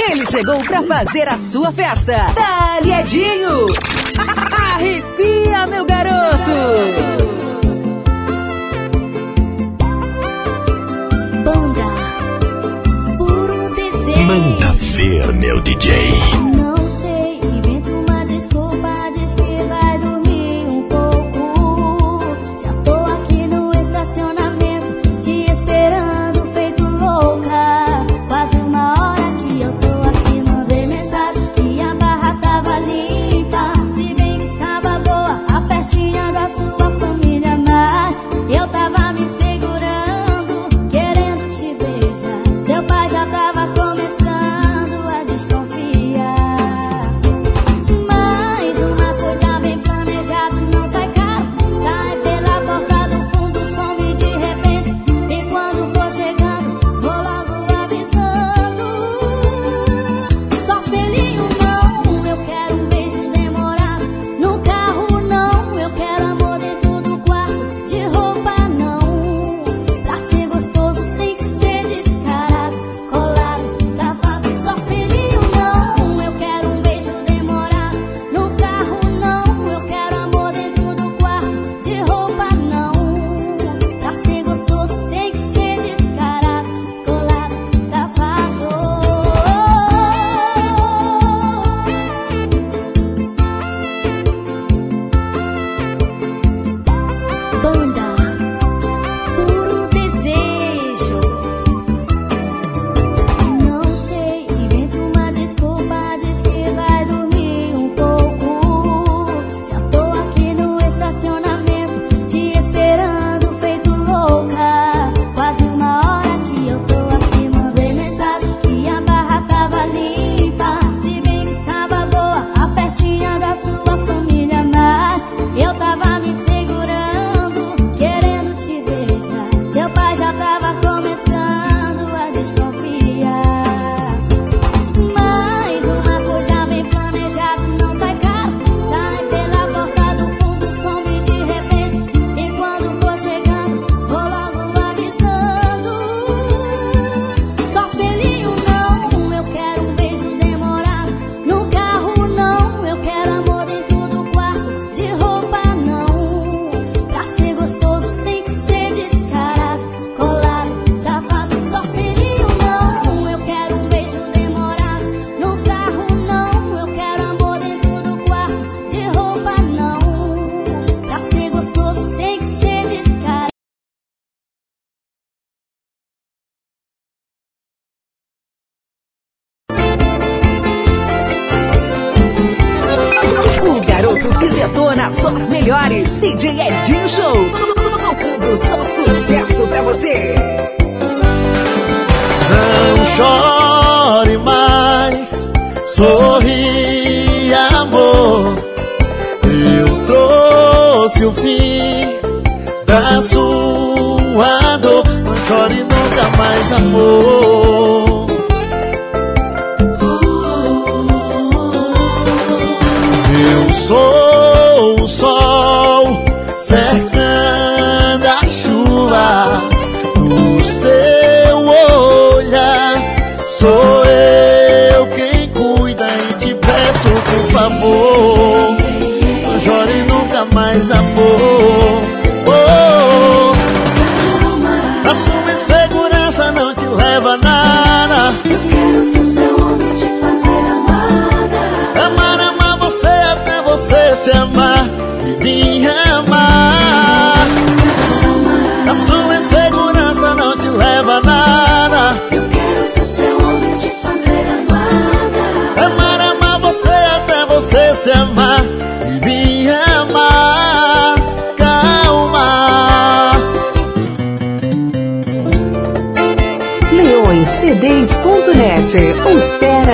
Ele chegou pra fazer a sua festa. Dali Edinho! Arrepia, meu garoto! Banda, puro desejo. Manda ver, meu DJ.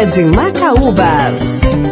de Macaúbas.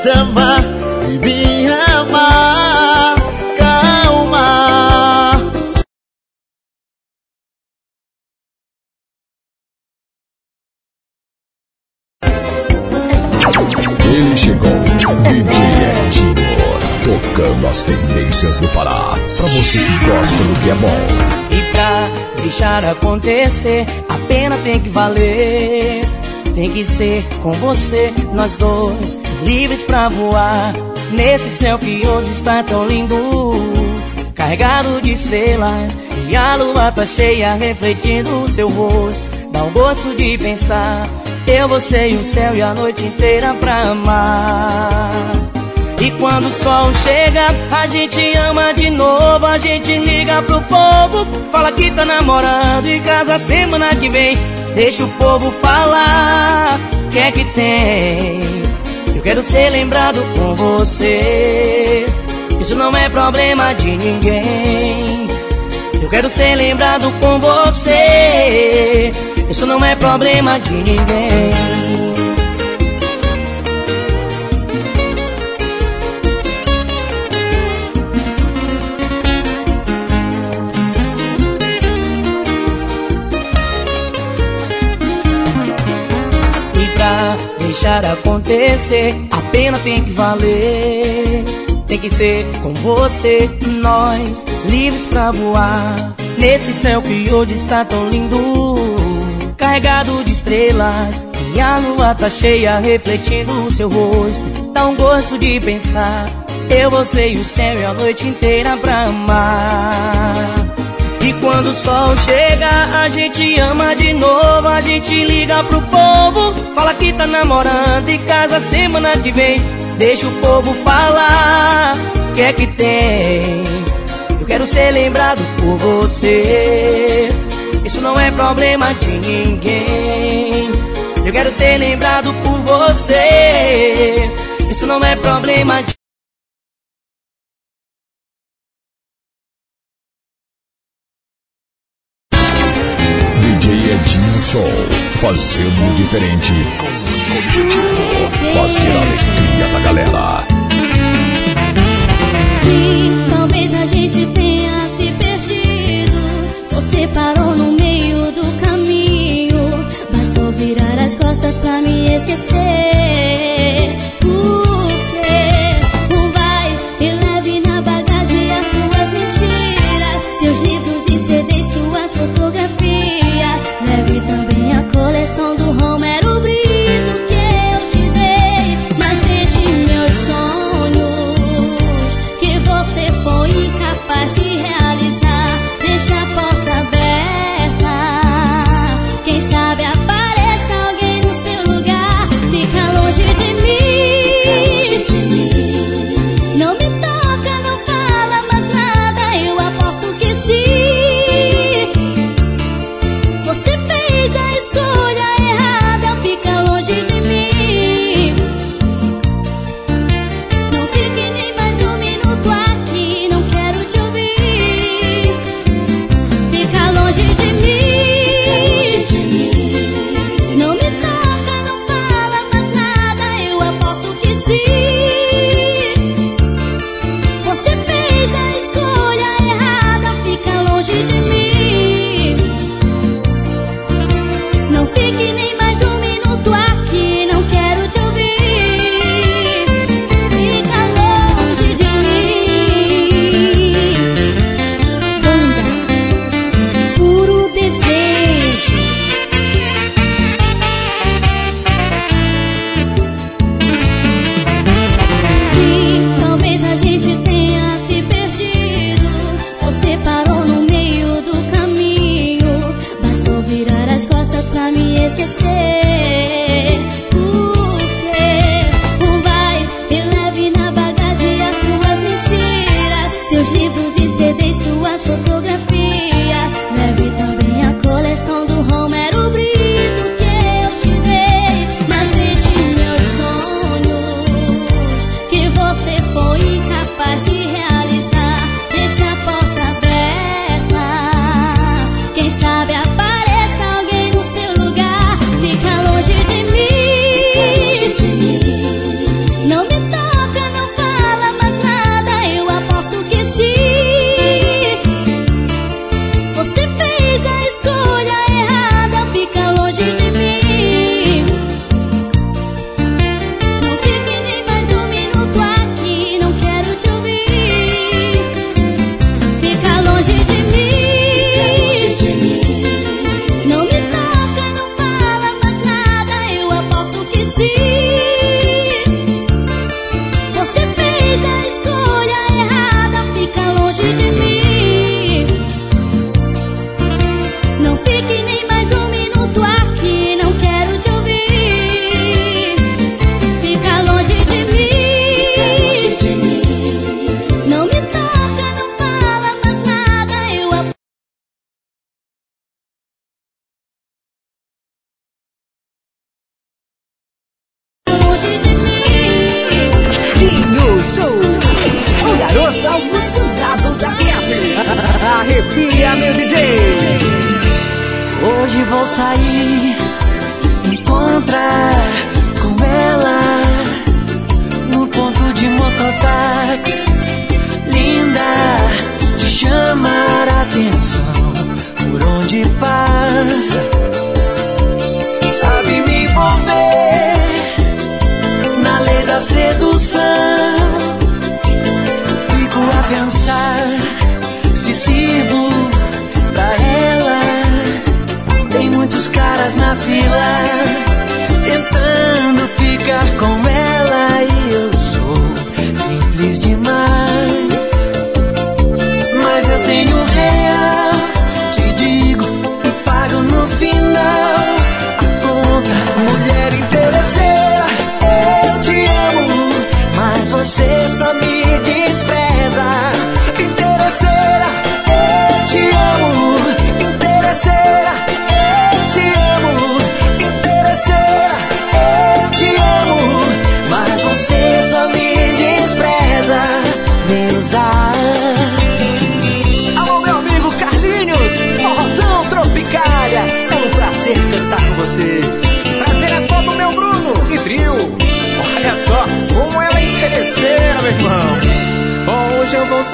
Se amar e me amar. Calma. Ele chegou, DJ Edinho, tocando as tendências do Pará. Pra você que gosta do que é bom. E pra deixar acontecer, que ser com você, nós dois, livres pra voar. Nesse céu que hoje está tão lindo, carregado de estrelas. E a lua tá cheia, refletindo o seu rosto. Dá um gosto de pensar. Eu, você e o céu e a noite inteira pra amar. E quando o sol chega, a gente ama de novo, a gente liga pro povo, fala que tá namorando e casa semana que vem. Deixa o povo falar, que é que tem? Eu quero ser lembrado com você. Isso não é problema de ninguém. Eu quero ser lembrado com você. Isso não é problema de ninguém. Deixar acontecer, a pena tem que valer. Tem que ser com você, nós, livres pra voar. Nesse céu que hoje está tão lindo, carregado de estrelas. E a lua tá cheia, refletindo o seu rosto. Dá um gosto de pensar. Eu, você e o céu e a noite inteira pra amar. E quando o sol chega, a gente ama de novo, a gente liga pro povo, fala que tá namorando e casa semana que vem. Deixa o povo falar, que é que tem? Eu quero ser lembrado por você. Isso não é problema de ninguém. Eu quero ser lembrado por você. Isso não é problema de Fazendo diferente com o objetivo, fazer a alegria da galera. Sim, talvez a gente tenha se perdido. Você parou no meio do caminho. Bastou virar as costas pra me esquecer. Cedei suas fotografias.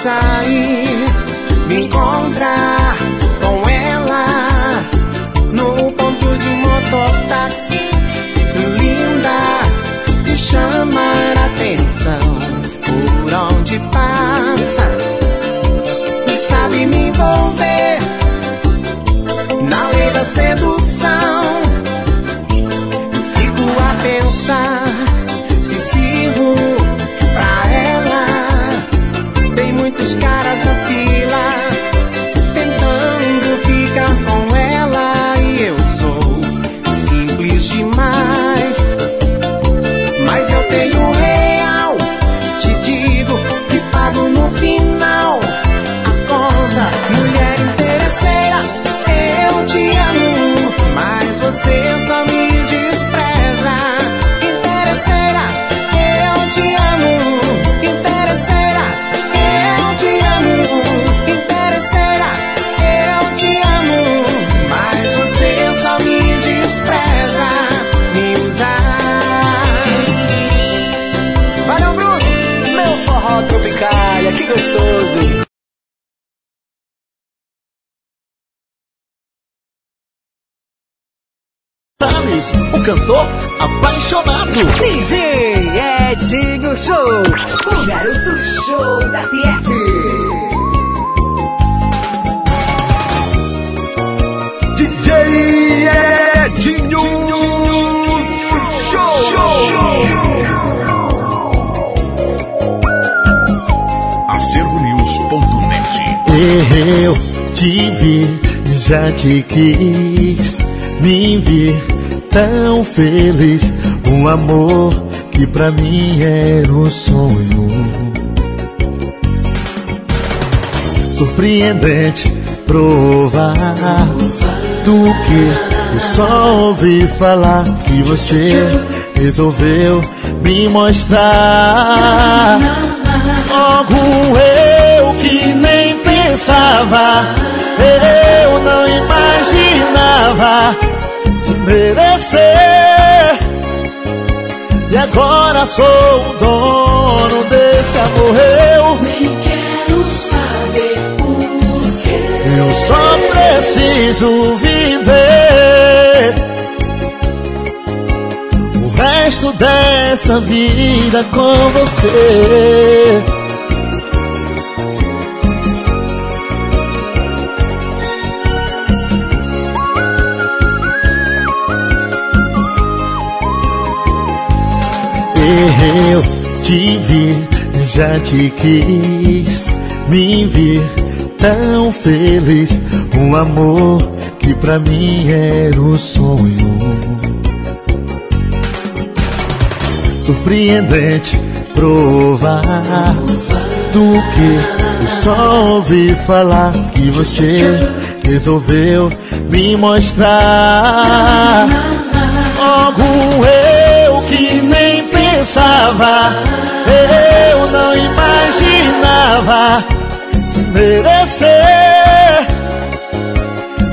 Sair, me encontrar com ela no ponto de mototáxi. Linda, de chamar atenção por onde passa. Sabe me envolver na lei da sedução. Fico a pensar show da TF. DJ Edinho Show. Acervonews.net Eu te vi, já te quis, me vi tão feliz. Um amor que pra mim era um sonho. Surpreendente provar do que eu só ouvi falar que você resolveu me mostrar. Logo eu que nem pensava, eu não imaginava te merecer. E agora sou o dono desse amor. Eu só preciso viver o resto dessa vida com você. Eu te vi, já te quis, me vi tão feliz. Um amor que pra mim era um sonho. Surpreendente provar do que eu só ouvi falar que você resolveu me mostrar. Logo eu que nem pensava, eu não imaginava merecer.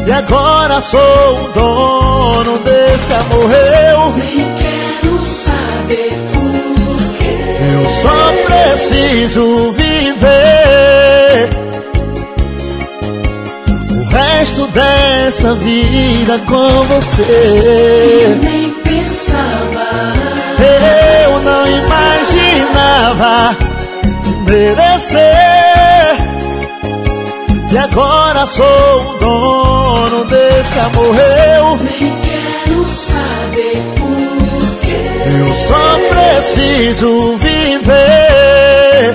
E agora sou o dono desse amor. Eu nem quero saber porquê. Eu só preciso viver o resto dessa vida com você. Eu nem pensava. Eu não imaginava merecer. Agora sou o dono desse amor. Eu nem quero saber porquê. Eu só preciso viver.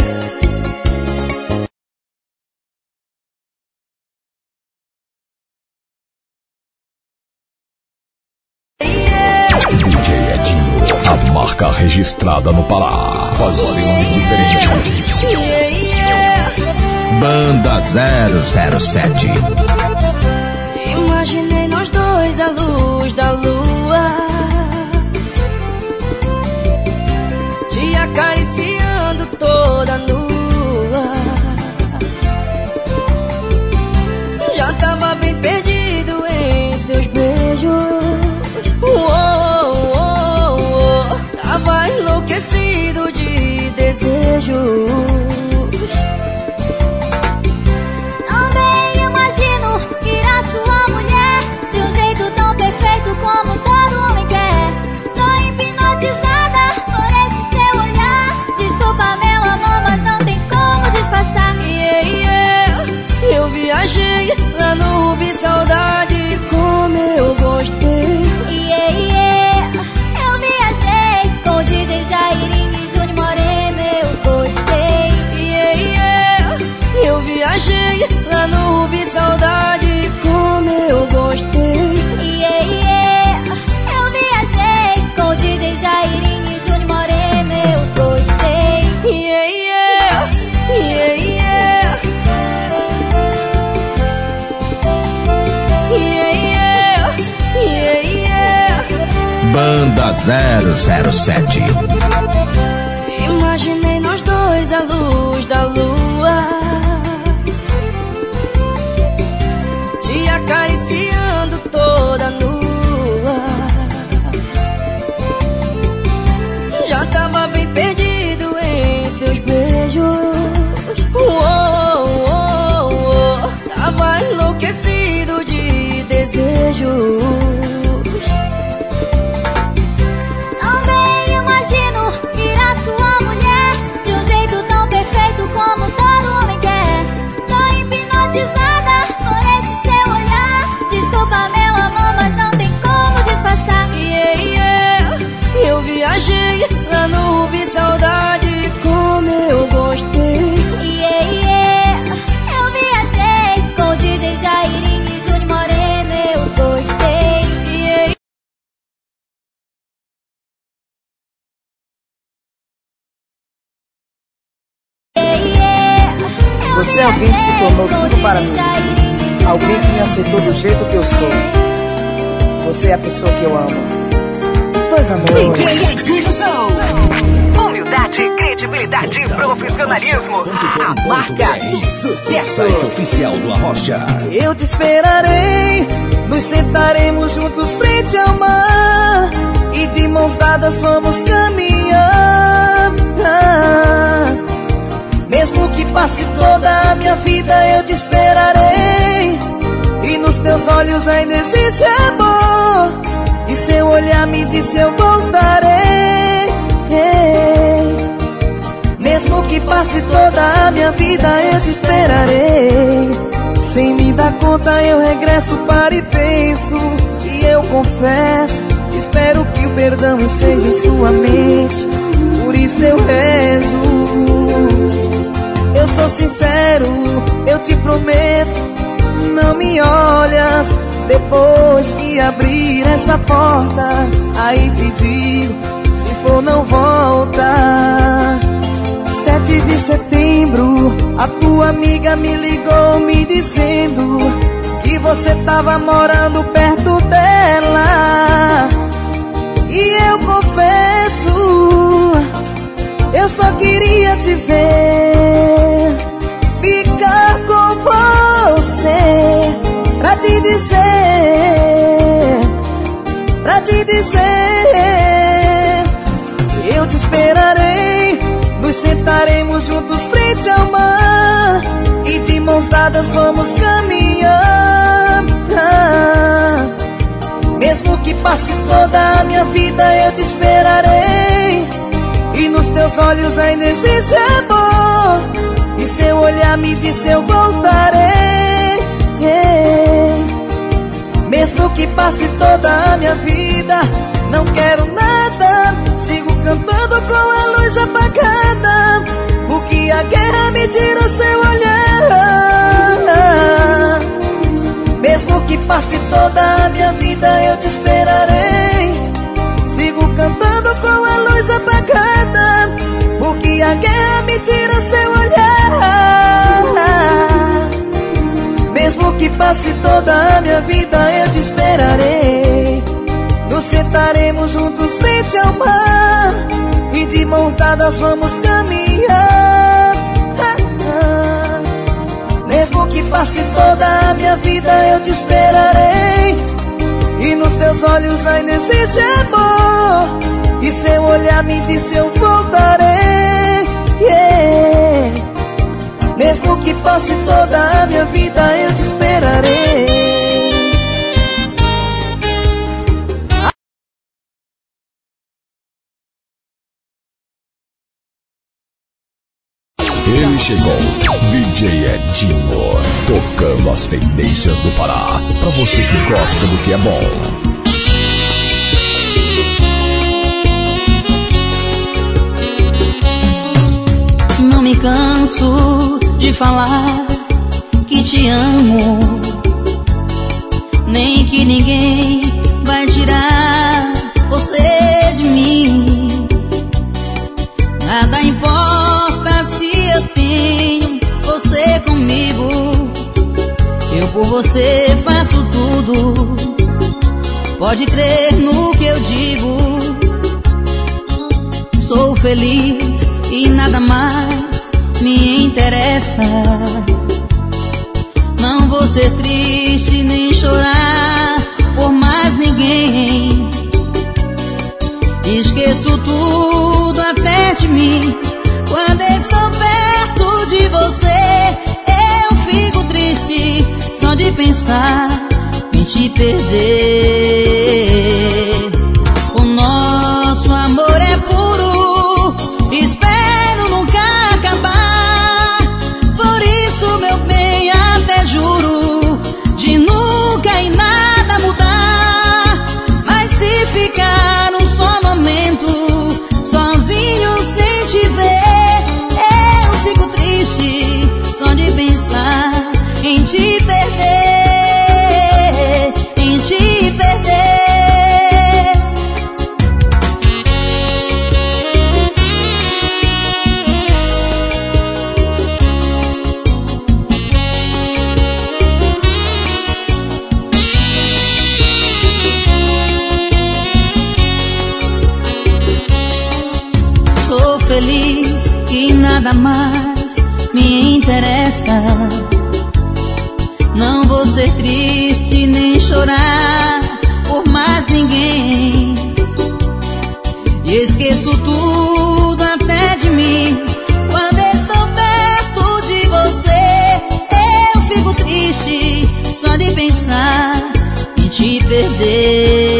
DJ Edinho, a marca registrada no Pará. Fazendo diferente. Banda 007. Banda 007. Tudo para mim. Alguém que me aceitou do jeito que eu sou. Você é a pessoa que eu amo. Dois amores. Show. Humildade, credibilidade e profissionalismo. A marca do sucesso. Site oficial do Arrocha. Eu te esperarei, nos sentaremos juntos frente ao mar e de mãos dadas vamos caminhar. Mesmo que passe toda a minha vida, eu te esperarei. E nos teus olhos ainda existe amor. E seu olhar me disse eu voltarei. Mesmo que passe toda a minha vida, eu te esperarei. Sem me dar conta, eu regresso para e penso. E eu confesso, espero que o perdão seja em sua mente. Por isso eu rezo. Sou sincero, eu te prometo. Não me olhas depois que abrir essa porta. Aí te digo, se for, não volta. 7 de setembro, a tua amiga me ligou me dizendo que você tava morando perto dela. E eu confesso, eu só queria te ver, ficar com você, pra te dizer, pra te dizer, eu te esperarei. Nos sentaremos juntos frente ao mar e de mãos dadas vamos caminhar. Mesmo que passe toda a minha vida, eu te esperarei. E nos teus olhos ainda existe amor. Seu olhar me disse eu voltarei. Yeah. Mesmo que passe toda a minha vida, não quero nada. Sigo cantando com a luz apagada. Porque a guerra me tira seu olhar. Mesmo que passe toda a minha vida, eu te esperarei. Sigo cantando com a luz apagada. Porque a guerra me tira seu que passe toda a minha vida, eu te esperarei. Nos sentaremos juntos frente ao mar. E de mãos dadas vamos caminhar. Mesmo que passe toda a minha vida, eu te esperarei. E nos teus olhos ainda existe amor. E seu olhar me disse eu voltarei. Passe toda a minha vida, eu te esperarei. Ele chegou, DJ Edinho, tocando as tendências do Pará, pra você que gosta do que é bom. De falar que te amo, nem que ninguém vai tirar você de mim. Nada importa se eu tenho você comigo. Eu por você faço tudo. Pode crer no que eu digo. Sou feliz e nada mais me interessa. Não vou ser triste nem chorar por mais ninguém. Esqueço tudo até de mim. Quando estou perto de você, eu fico triste só de pensar em te perder. Perder.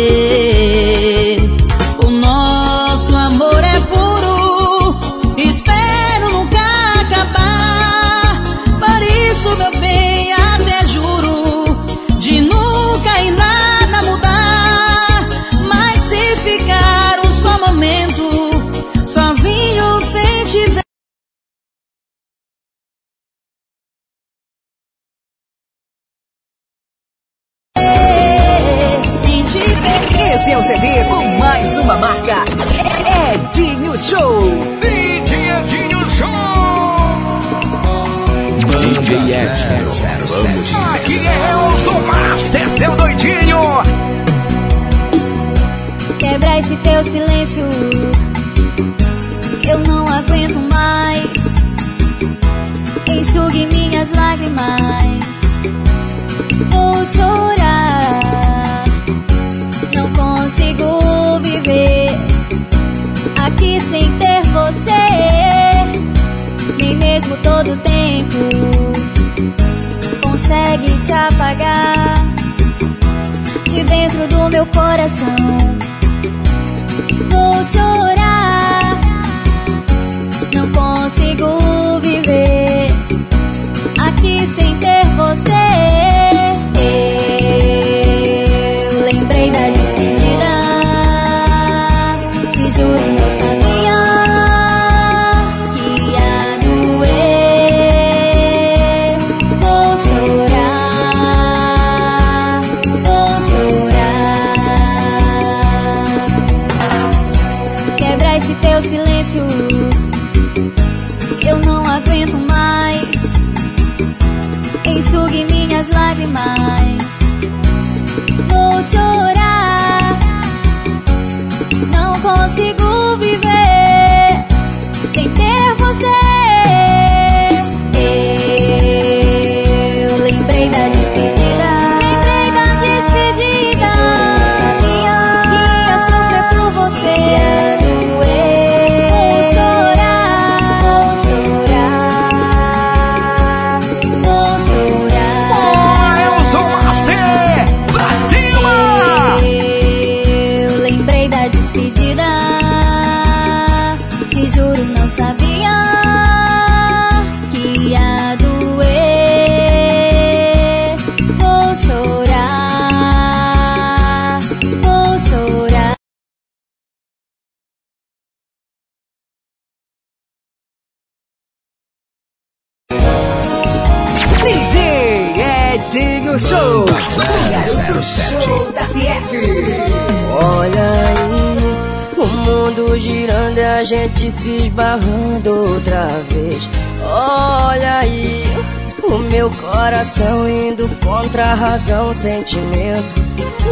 Sentimento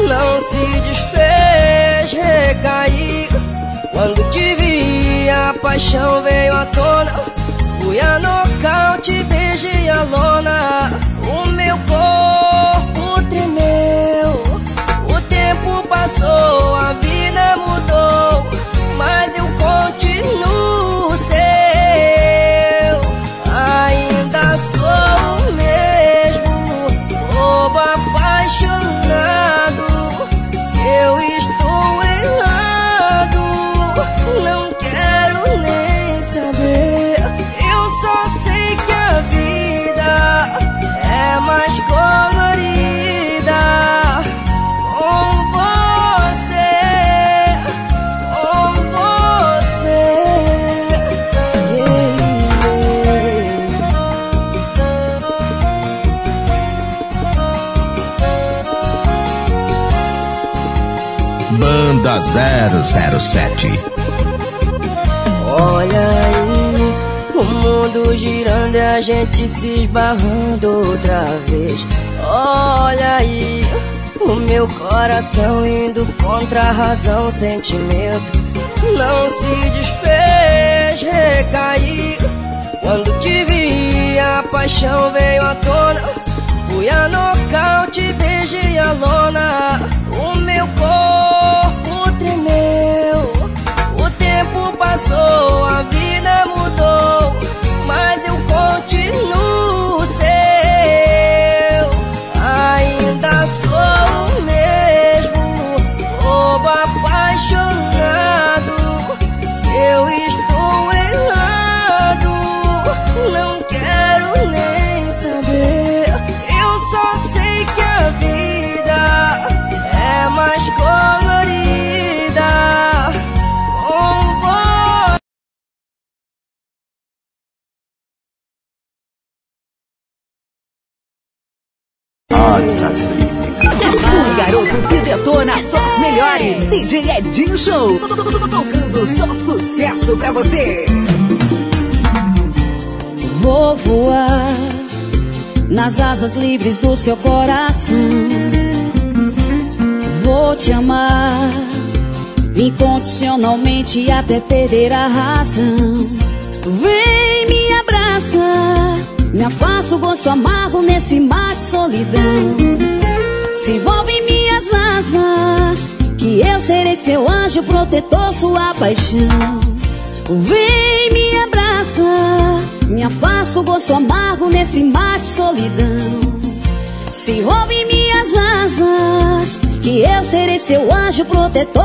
não se desfez, recaí. Quando te vi, a paixão veio à tona. Fui a nocaute, beijei a lona. O meu corpo tremeu. O tempo passou, a vida mudou, mas eu continuo Banda 007. Olha aí, o mundo girando e a gente se esbarrando outra vez. Olha aí, o meu coração indo contra a razão, sentimento não se desfez, recaí. Quando te vi, a paixão veio à tona. Fui a nocaute, beijei a lona. O meu corpo passou, a vida mudou, mas eu continuo detona só as melhores. DJ Edinho Show. Tocando só sucesso pra você. Vou voar nas asas livres do seu coração. Vou te amar incondicionalmente até perder a razão. Vem, me abraça, me afasta o gosto amargo nesse mar de solidão. Se envolve em minhas asas, que eu serei seu anjo protetor, sua paixão. Vem, me abraça, me afasta o gosto amargo nesse mar de solidão. Se envolve em minhas asas, que eu serei seu anjo protetor.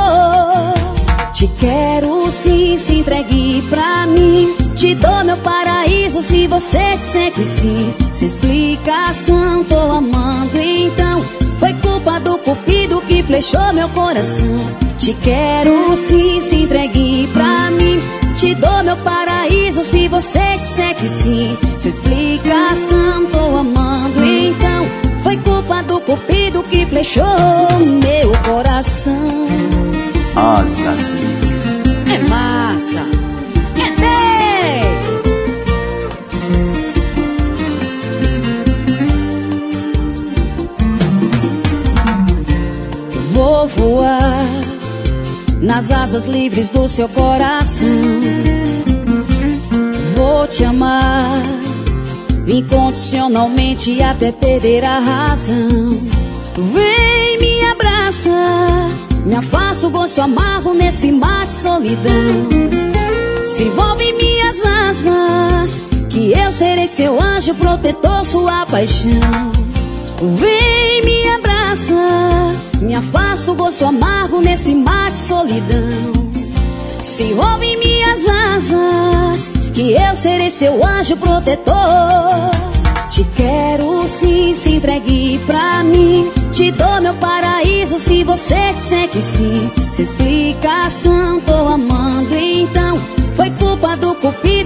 Te quero sim, se entregue pra mim. Te dou meu paraíso se você disser que sim. Se explicação, tô amando então. Foi culpa do cupido que flechou meu coração. Te quero sim, se entregue pra mim. Te dou meu paraíso se você disser que sim. Se explicação, tô amando então. Foi culpa do cupido que flechou meu coração. Asas É nas asas livres do seu coração. Vou te amar incondicionalmente até perder a razão. Vem, me abraça, me afasta o gosto amargo nesse mar de solidão. Se envolve em minhas asas, que eu serei seu anjo protetor, sua paixão. Vem, me abraça, me afasta o gosto amargo nesse mar de solidão. Se em minhas asas, que eu serei seu anjo protetor. Te quero sim, se entregue pra mim. Te dou meu paraíso se você disser que sim. Se explicação, tô amando então. Foi culpa do cupido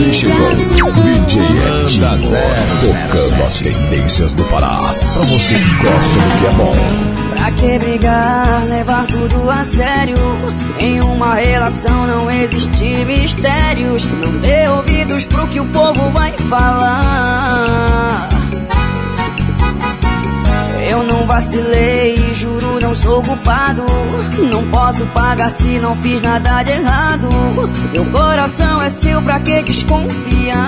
Ele chegou, DJ Edinho, tocando as tendências do Pará. Pra você que gosta do que é bom. Pra que brigar, levar tudo a sério? Em uma relação não existe mistérios. Não dê ouvidos pro que o povo vai falar. Eu não vacilei, juro, não sou culpado. Não posso pagar se não fiz nada de errado. Meu coração é seu, pra que desconfiar?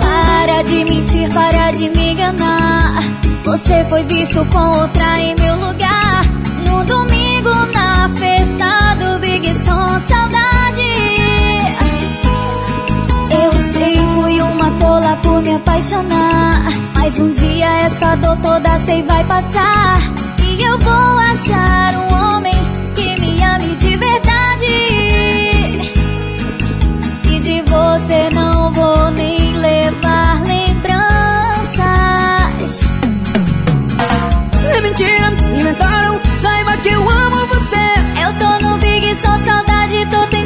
Para de mentir, para de me enganar. Você foi visto com outra em meu lugar. No domingo, na festa do Big Som, saudade. Por me apaixonar. Mas um dia essa dor toda sei vai passar. E eu vou achar um homem que me ame de verdade. E de você não vou nem levar lembranças. É mentira, inventaram, saiba que eu amo você. Eu tô no Big Som, saudade, tô tentando te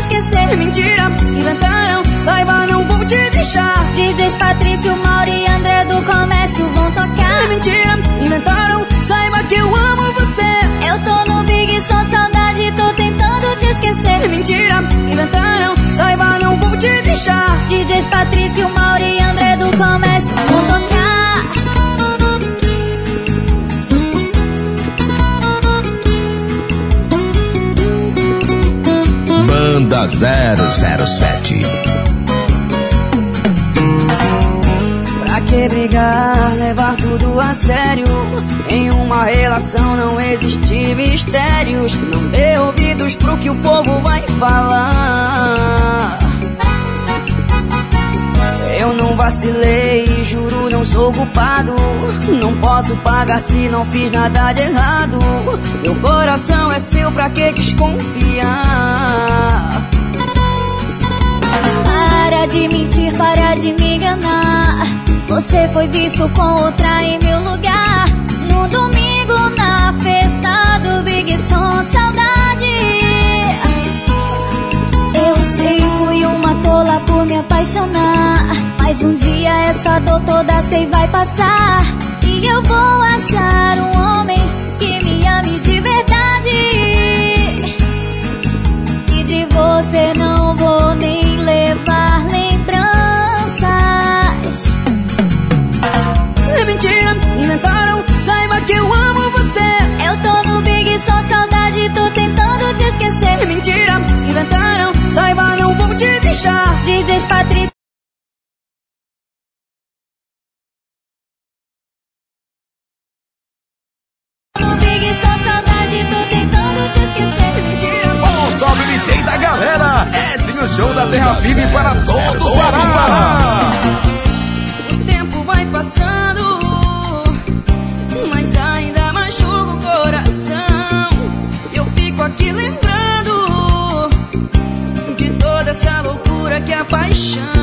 esquecer. É mentira, inventaram, saiba, não vou te deixar. DJs Patrício, Mauri e André do Comércio vão tocar. É mentira, inventaram, saiba que eu amo você. Eu tô no Big Som, saudade, tô tentando te esquecer. É mentira, inventaram, saiba, não vou te deixar. DJs Patrício, Mauri e André do Comércio vão tocar. Banda 007. Pra que brigar, levar tudo a sério? Em uma relação não existe mistérios. Não dê ouvidos pro que o povo vai falar. Eu não vacilei, juro, não sou culpado. Não posso pagar se não fiz nada de errado. Meu coração é seu, pra que desconfiar? Para de mentir, para de me enganar. Você foi visto com outra em meu lugar. No domingo, na festa do Big Som, saudade. Eu sei, fui uma tola por me apaixonar. Mas um dia essa dor toda sei vai passar. E eu vou achar um homem que me ame de verdade. E de você não vou nem tarde, tô tentando te esquecer. É mentira, inventaram, saiba, não vou te deixar. Dizes Patrícia. da galera. É, Edinho Show da Terra Vive para todo o Pará. O tempo vai passando. passion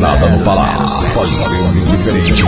Nada no Pará. Faz uma diferente.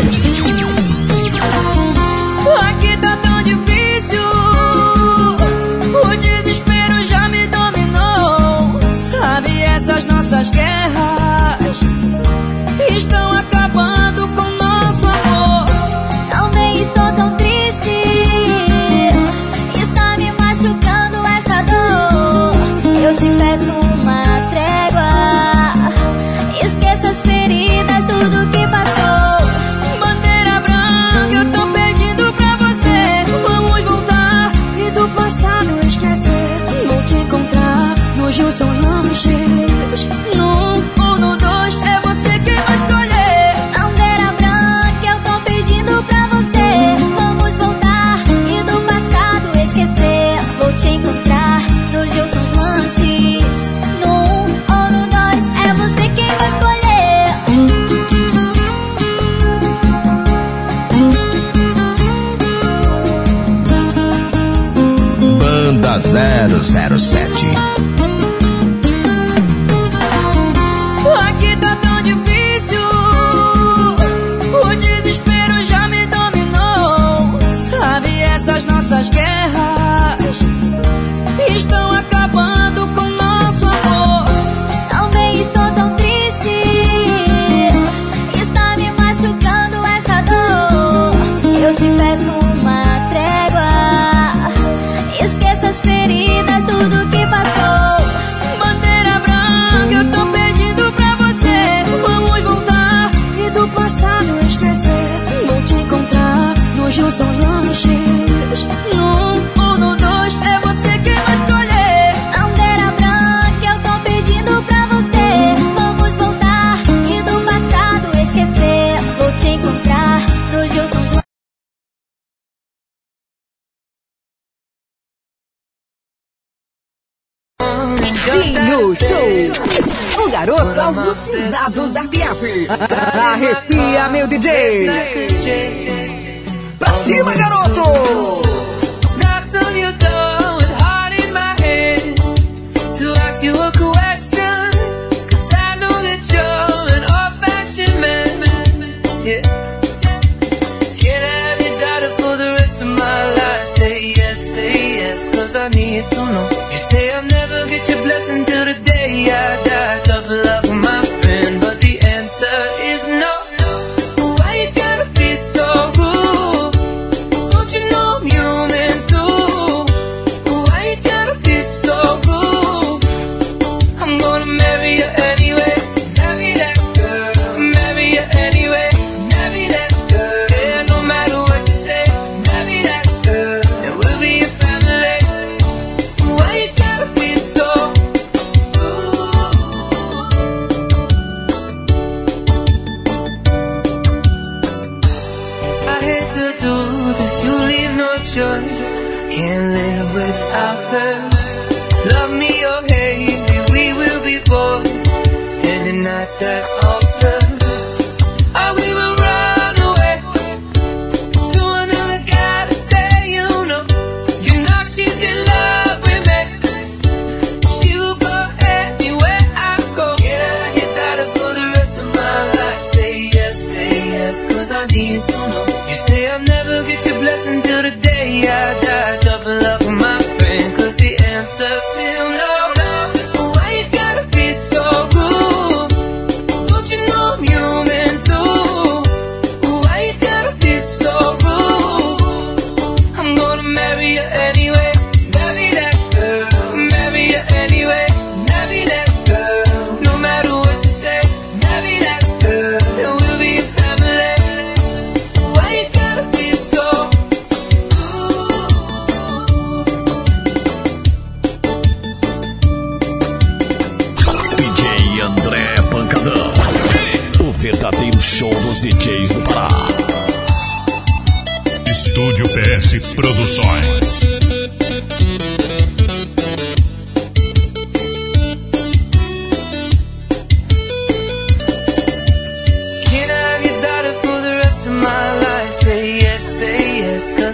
007 Arrepia, meu DJ. Pra cima, garoto!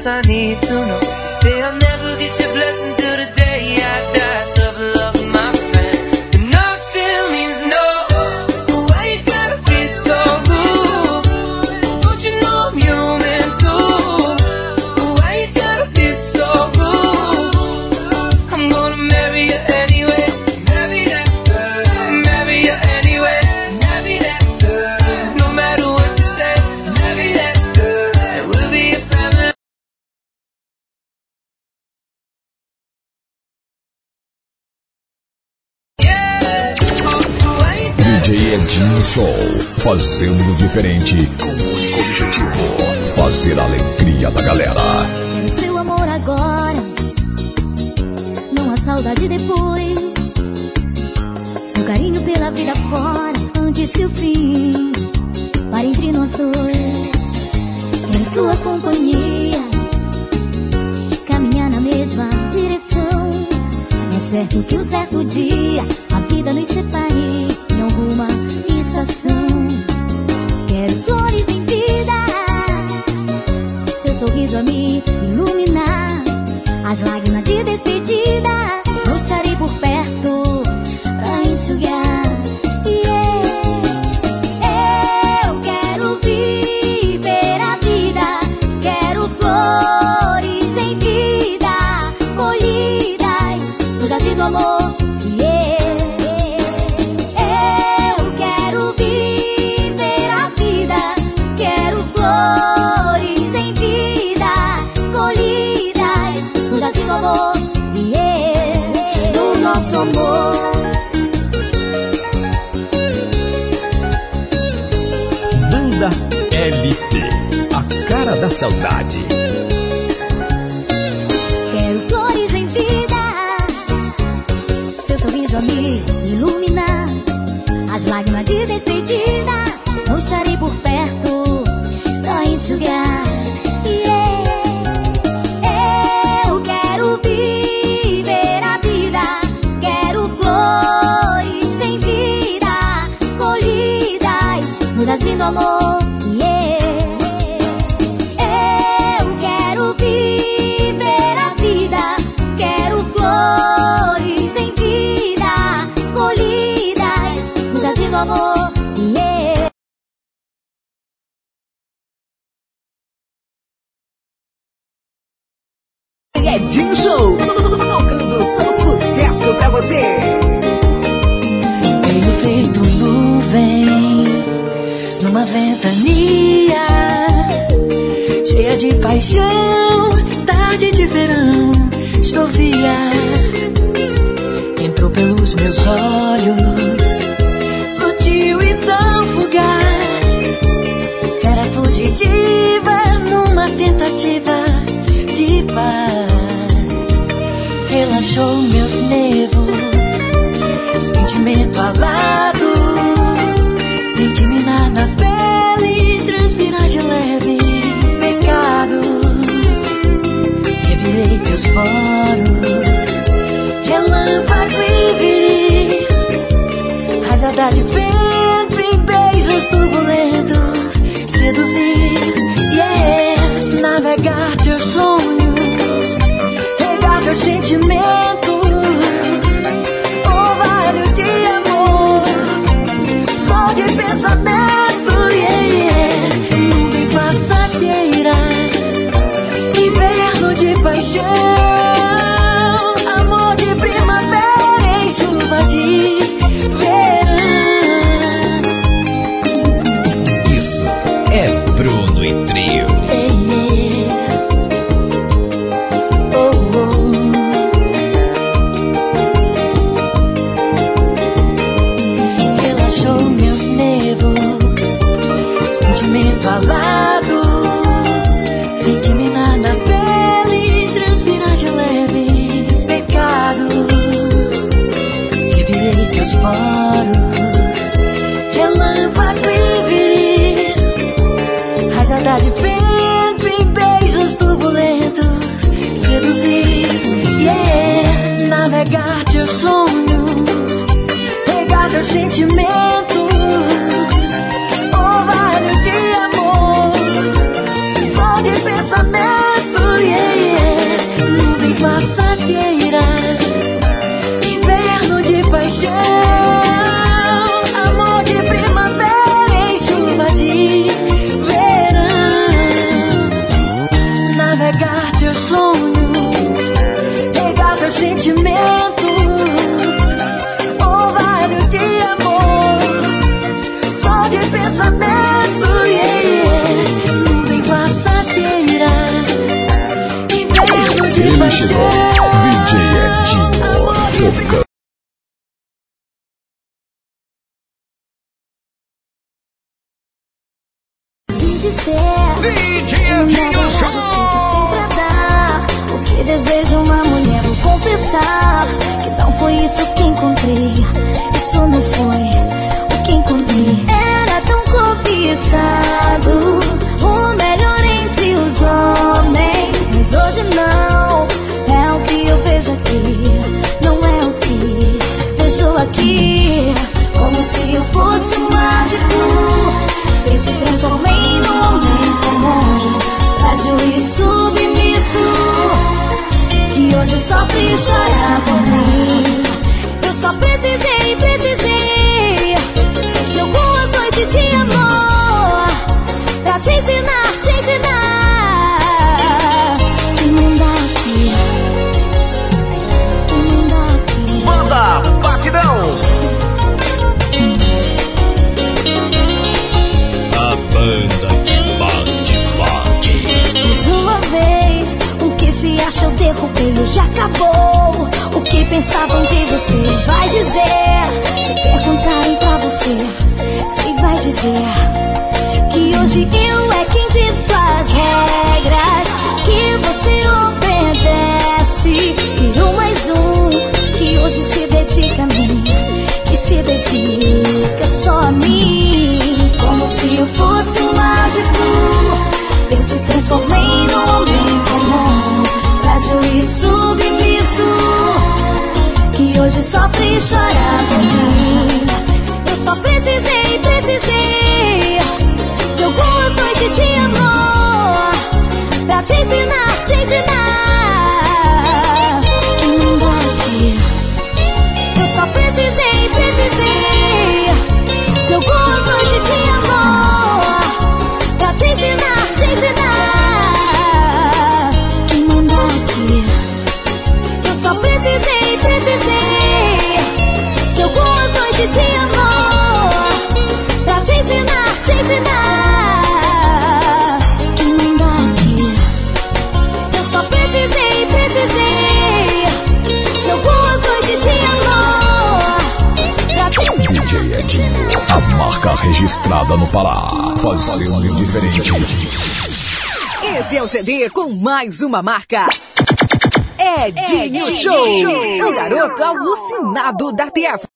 I need to know. You say I'll never get your blessing till the day. Fazendo diferente com o único objetivo: fazer a alegria da galera. Seu amor agora, não há saudade depois. Seu carinho pela vida fora, antes que o fim pare entre nós dois. Em sua companhia, caminhar na mesma direção. É certo que um certo dia a vida nos separe uma estação. Quero flores em vida, seu sorriso a me iluminar. As lágrimas de despedida, Eu estarei por perto pra enxugar. Yeah. Eu quero viver a vida, quero flores em vida, colhidas no jardim do amor. saudade. relaxou meus nervos. Sentimento alado, senti-me nada. Acha eu derrubei, já acabou. O que pensavam de você vai dizer. Se perguntarem pra você, você vai dizer que hoje eu é quem dito as regras que você obedece. Virou mais um que hoje se dedica a mim, que se dedica só a mim, como se eu fosse um mágico. Sofre e chora por mim. Eu só precisei, precisei de algumas noites de amor marca registrada no Pará. Fazendo diferente. Esse é o CD com mais uma marca. Edinho Show, o garoto alucinado da TF.